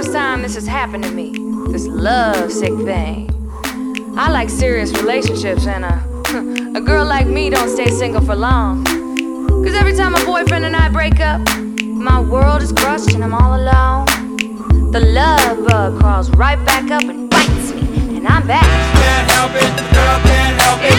first time this has happened to me. This love sick thing. I like serious relationships, and a, a girl like me don't stay single for long. Cause every time my boyfriend and I break up, my world is crushed and I'm all alone. The love bug crawls right back up and bites me, and I'm back. Can't help it, girl can't help it.